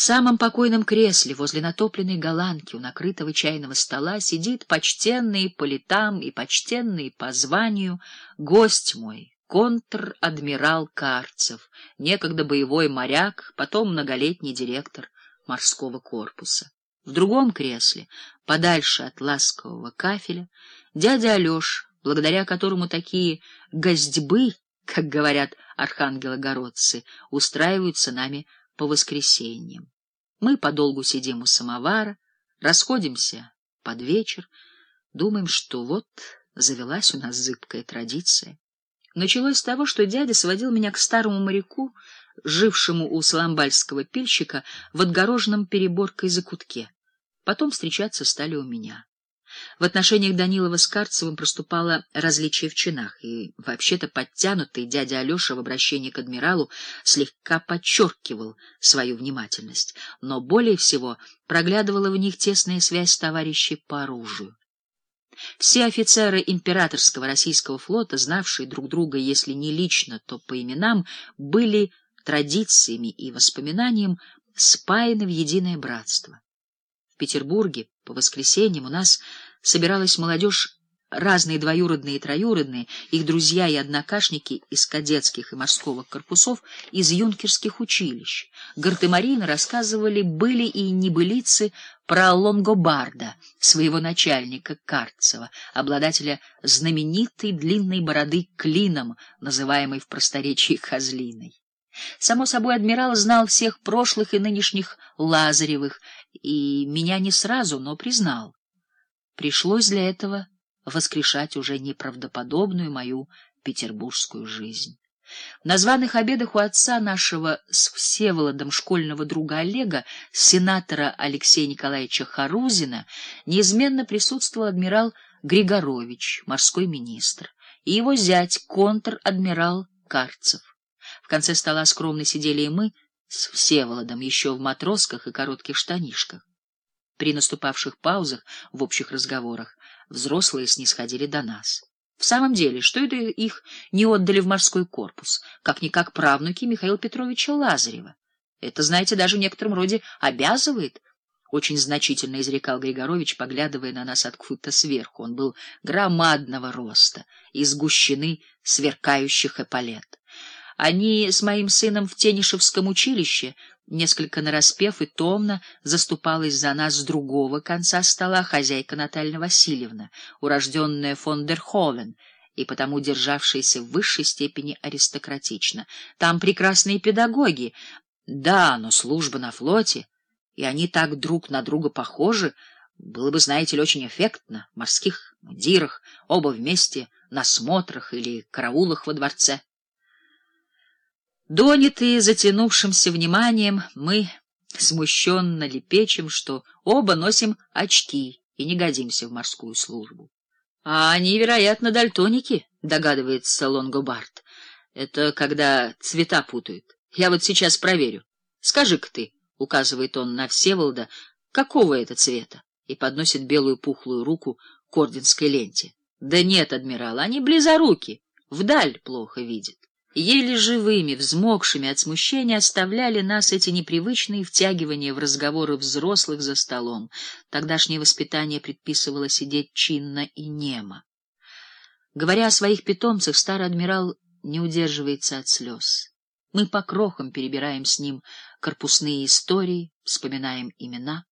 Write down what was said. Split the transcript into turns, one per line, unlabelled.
В самом покойном кресле возле натопленной голландки у накрытого чайного стола сидит почтенный по летам и почтенный по званию гость мой, контр-адмирал Карцев, некогда боевой моряк, потом многолетний директор морского корпуса. В другом кресле, подальше от ласкового кафеля, дядя Алеша, благодаря которому такие гостьбы, как говорят архангелогородцы, устраиваются нами по воскресеньям. Мы подолгу сидим у самовара, расходимся под вечер, думаем, что вот завелась у нас зыбкая традиция. Началось с того, что дядя сводил меня к старому моряку, жившему у саламбальского пильщика в отгороженном переборкой закутке. Потом встречаться стали у меня. В отношениях Данилова с Карцевым проступало различие в чинах, и вообще-то подтянутый дядя Алеша в обращении к адмиралу слегка подчеркивал свою внимательность, но более всего проглядывала в них тесная связь товарищей по оружию. Все офицеры императорского российского флота, знавшие друг друга, если не лично, то по именам, были традициями и воспоминанием спаяны в единое братство. В Петербурге по воскресеньям у нас собиралась молодежь разные двоюродные и троюродные, их друзья и однокашники из кадетских и морского корпусов, из юнкерских училищ. Гартемарины рассказывали были и небылицы про Лонгобарда, своего начальника Карцева, обладателя знаменитой длинной бороды клином, называемой в просторечии козлиной. Само собой, адмирал знал всех прошлых и нынешних Лазаревых, и меня не сразу, но признал. Пришлось для этого воскрешать уже неправдоподобную мою петербургскую жизнь. На званых обедах у отца нашего с Всеволодом школьного друга Олега, сенатора Алексея Николаевича Харузина, неизменно присутствовал адмирал Григорович, морской министр, и его зять, контр-адмирал Карцев. В конце стола скромно сидели и мы с Всеволодом, еще в матросках и коротких штанишках. При наступавших паузах в общих разговорах взрослые снисходили до нас. В самом деле, что это их не отдали в морской корпус, как-никак правнуки Михаила Петровича Лазарева? Это, знаете, даже в некотором роде обязывает, очень значительно изрекал Григорович, поглядывая на нас откуда-то сверху. Он был громадного роста, из гущины сверкающих эполет. Они с моим сыном в Тенишевском училище несколько нараспев и томно заступалась за нас с другого конца стола хозяйка Наталья Васильевна, урожденная фон дер Ховен, и потому державшаяся в высшей степени аристократично. Там прекрасные педагоги, да, но служба на флоте, и они так друг на друга похожи, было бы, знаете ли, очень эффектно в морских мундирах, оба вместе на смотрах или караулах во дворце. Донятые затянувшимся вниманием, мы смущенно лепечем, что оба носим очки и не годимся в морскую службу. — А они, вероятно, дальтоники, — догадывается Лонгобард. — Это когда цвета путают. Я вот сейчас проверю. Скажи-ка ты, — указывает он на Всеволода, — какого это цвета? И подносит белую пухлую руку к орденской ленте. — Да нет, адмирал, они близоруки, вдаль плохо видят. Еле живыми, взмокшими от смущения оставляли нас эти непривычные втягивания в разговоры взрослых за столом. Тогдашнее воспитание предписывало сидеть чинно и немо. Говоря о своих питомцах, старый адмирал не удерживается от слез. Мы по крохам перебираем с ним корпусные истории, вспоминаем имена.